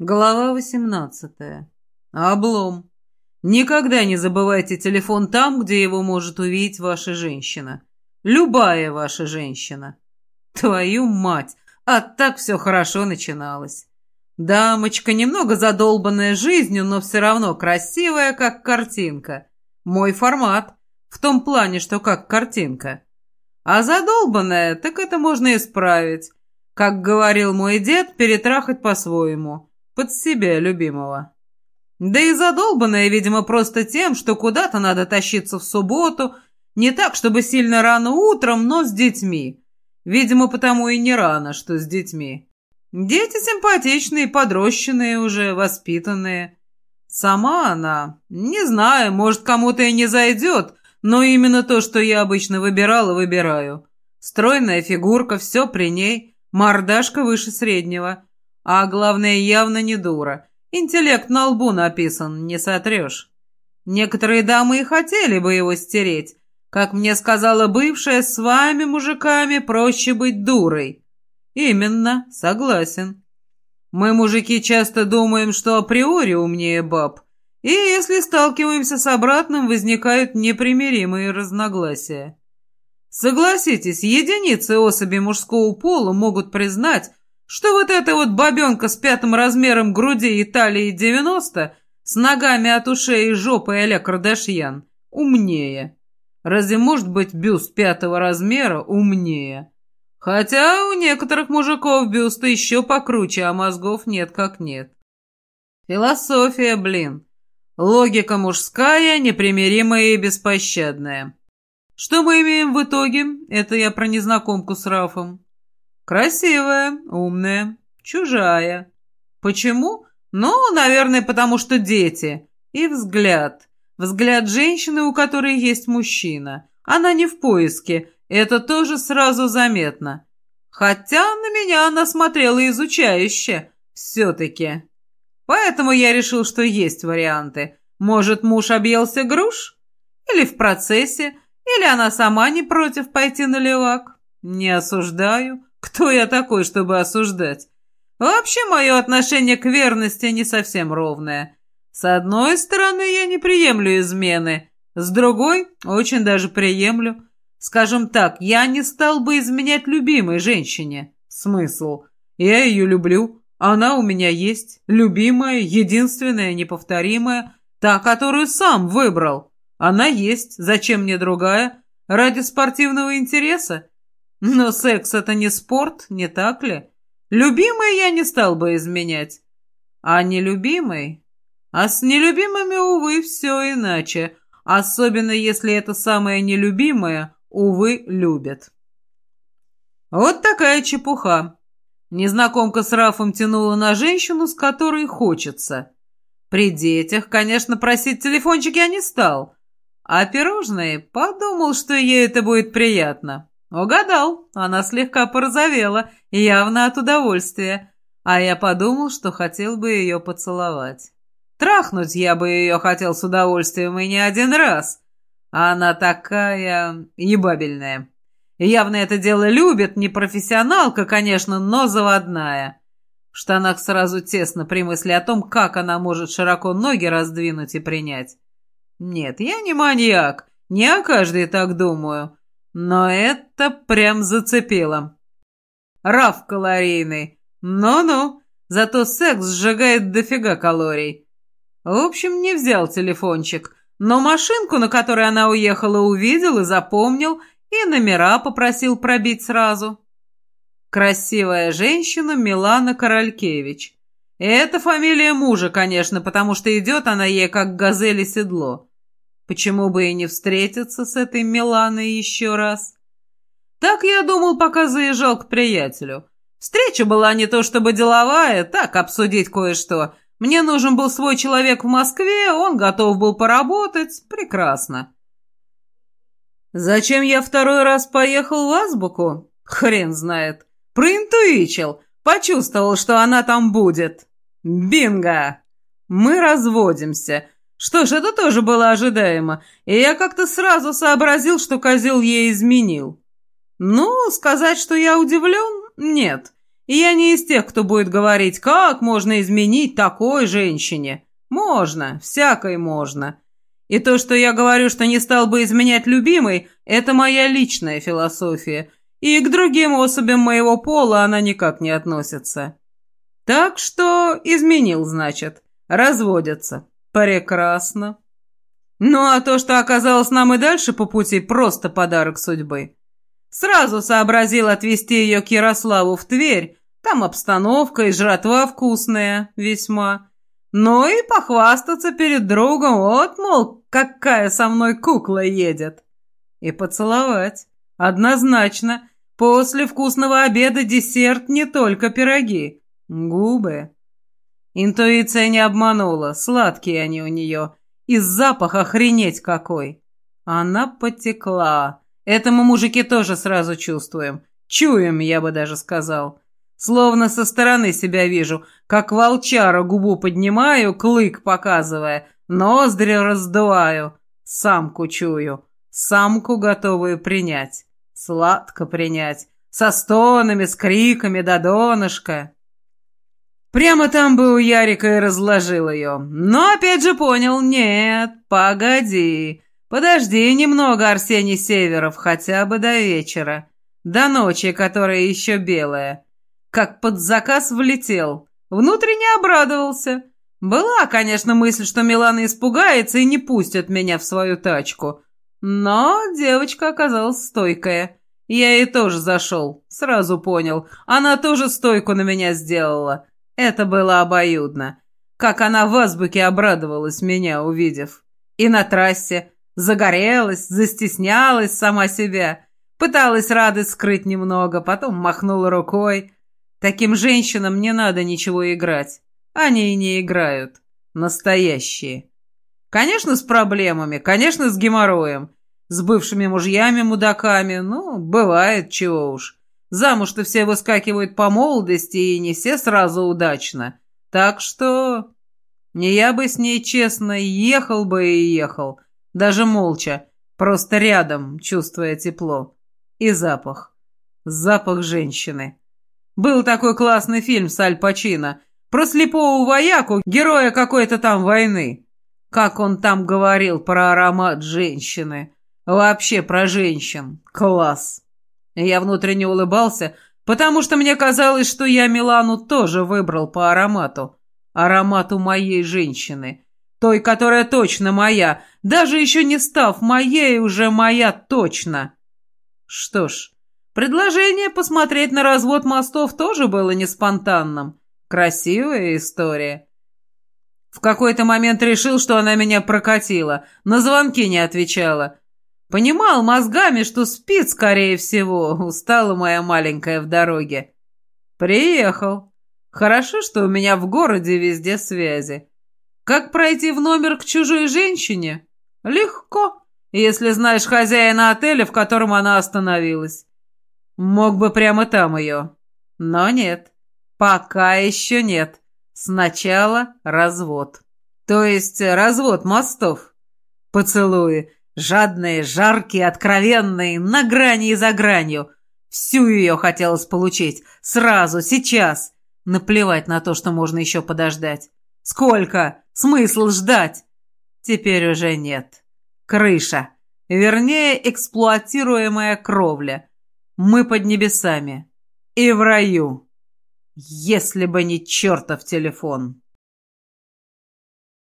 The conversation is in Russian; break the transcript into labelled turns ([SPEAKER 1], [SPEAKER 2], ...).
[SPEAKER 1] Глава восемнадцатая. Облом. Никогда не забывайте телефон там, где его может увидеть ваша женщина. Любая ваша женщина. Твою мать! А так все хорошо начиналось. Дамочка немного задолбанная жизнью, но все равно красивая, как картинка. Мой формат. В том плане, что как картинка. А задолбанная, так это можно исправить. Как говорил мой дед, перетрахать по-своему под себя любимого. Да и задолбанная, видимо, просто тем, что куда-то надо тащиться в субботу, не так, чтобы сильно рано утром, но с детьми. Видимо, потому и не рано, что с детьми. Дети симпатичные, подрощенные уже, воспитанные. Сама она, не знаю, может, кому-то и не зайдет, но именно то, что я обычно выбирала, выбираю. Стройная фигурка, все при ней, мордашка выше среднего. А главное, явно не дура. Интеллект на лбу написан, не сотрешь. Некоторые дамы и хотели бы его стереть. Как мне сказала бывшая, с вами, мужиками, проще быть дурой. Именно, согласен. Мы, мужики, часто думаем, что априори умнее баб. И если сталкиваемся с обратным, возникают непримиримые разногласия. Согласитесь, единицы особи мужского пола могут признать, что вот эта вот бабенка с пятым размером груди и талии 90, с ногами от ушей и жопой а-ля Кардашьян, умнее. Разве может быть бюст пятого размера умнее? Хотя у некоторых мужиков бюст еще покруче, а мозгов нет как нет. Философия, блин. Логика мужская, непримиримая и беспощадная. Что мы имеем в итоге? Это я про незнакомку с Рафом. Красивая, умная, чужая. Почему? Ну, наверное, потому что дети. И взгляд. Взгляд женщины, у которой есть мужчина. Она не в поиске, это тоже сразу заметно. Хотя на меня она смотрела изучающе, все-таки. Поэтому я решил, что есть варианты. Может, муж объелся груш? Или в процессе? Или она сама не против пойти на левак? Не осуждаю. Кто я такой, чтобы осуждать? Вообще, мое отношение к верности не совсем ровное. С одной стороны, я не приемлю измены, с другой, очень даже приемлю. Скажем так, я не стал бы изменять любимой женщине. Смысл? Я ее люблю, она у меня есть, любимая, единственная, неповторимая, та, которую сам выбрал. Она есть, зачем мне другая? Ради спортивного интереса? Но секс — это не спорт, не так ли? Любимый я не стал бы изменять. А нелюбимый? А с нелюбимыми, увы, все иначе. Особенно, если это самое нелюбимое, увы, любят. Вот такая чепуха. Незнакомка с Рафом тянула на женщину, с которой хочется. При детях, конечно, просить телефончик я не стал. А пирожные подумал, что ей это будет приятно. «Угадал!» Она слегка порозовела, явно от удовольствия. А я подумал, что хотел бы ее поцеловать. Трахнуть я бы ее хотел с удовольствием и не один раз. А она такая... ебабельная. Явно это дело любит, не профессионалка, конечно, но заводная. В штанах сразу тесно при мысли о том, как она может широко ноги раздвинуть и принять. Нет, я не маньяк, не о каждой так думаю. Но это прям зацепило. Раф калорийный. Ну-ну, зато секс сжигает дофига калорий. В общем, не взял телефончик, но машинку, на которой она уехала, увидел и запомнил, и номера попросил пробить сразу. Красивая женщина Милана Королькевич. Это фамилия мужа, конечно, потому что идет она ей как газели седло. Почему бы и не встретиться с этой Миланой еще раз? Так я думал, пока заезжал к приятелю. Встреча была не то чтобы деловая, так обсудить кое-что. Мне нужен был свой человек в Москве, он готов был поработать. Прекрасно. Зачем я второй раз поехал в Азбуку? Хрен знает. Проинтуичил. Почувствовал, что она там будет. Бинго! Мы разводимся. Что ж, это тоже было ожидаемо, и я как-то сразу сообразил, что козел ей изменил. Ну, сказать, что я удивлен, нет. И я не из тех, кто будет говорить, как можно изменить такой женщине. Можно, всякой можно. И то, что я говорю, что не стал бы изменять любимой, это моя личная философия. И к другим особям моего пола она никак не относится. Так что изменил, значит. Разводятся. Прекрасно. Ну а то, что оказалось нам и дальше по пути, просто подарок судьбы. Сразу сообразил отвезти ее к Ярославу в Тверь. Там обстановка и жратва вкусная весьма. Ну и похвастаться перед другом, вот, мол, какая со мной кукла едет. И поцеловать. Однозначно. После вкусного обеда десерт не только пироги. Губы. Интуиция не обманула, сладкие они у нее. И запах охренеть какой. Она потекла. Это мы, мужики, тоже сразу чувствуем. Чуем, я бы даже сказал. Словно со стороны себя вижу, как волчара губу поднимаю, клык показывая, ноздри раздуваю, самку чую, самку готовую принять, сладко принять, со стонами, с криками до донышка. Прямо там бы у Ярика и разложил ее. Но опять же понял, нет, погоди, подожди немного, Арсений Северов, хотя бы до вечера, до ночи, которая еще белая как под заказ влетел. Внутренне обрадовался. Была, конечно, мысль, что Милана испугается и не пустит меня в свою тачку. Но девочка оказалась стойкая. Я ей тоже зашел, сразу понял. Она тоже стойку на меня сделала. Это было обоюдно. Как она в азбуке обрадовалась меня, увидев. И на трассе. Загорелась, застеснялась сама себя. Пыталась радость скрыть немного, потом махнула рукой. Таким женщинам не надо ничего играть. Они и не играют. Настоящие. Конечно, с проблемами, конечно, с геморроем. С бывшими мужьями-мудаками, ну, бывает, чего уж. Замуж-то все выскакивают по молодости, и не все сразу удачно. Так что... Не я бы с ней, честно, ехал бы и ехал. Даже молча, просто рядом, чувствуя тепло. И запах. Запах женщины. Был такой классный фильм с Аль Пачино про слепого вояку, героя какой-то там войны. Как он там говорил про аромат женщины. Вообще про женщин. Класс. Я внутренне улыбался, потому что мне казалось, что я Милану тоже выбрал по аромату. Аромату моей женщины. Той, которая точно моя. Даже еще не став моей, уже моя точно. Что ж, Предложение посмотреть на развод мостов тоже было не спонтанным. Красивая история. В какой-то момент решил, что она меня прокатила, на звонки не отвечала. Понимал мозгами, что спит, скорее всего, устала моя маленькая в дороге. Приехал. Хорошо, что у меня в городе везде связи. Как пройти в номер к чужой женщине? Легко, если знаешь хозяина отеля, в котором она остановилась. Мог бы прямо там ее. Но нет. Пока еще нет. Сначала развод. То есть развод мостов. Поцелуи. Жадные, жаркие, откровенные, на грани и за гранью. Всю ее хотелось получить. Сразу, сейчас. Наплевать на то, что можно еще подождать. Сколько? Смысл ждать? Теперь уже нет. Крыша. Вернее, эксплуатируемая кровля. Мы под небесами. И в раю. Если бы не чертов телефон.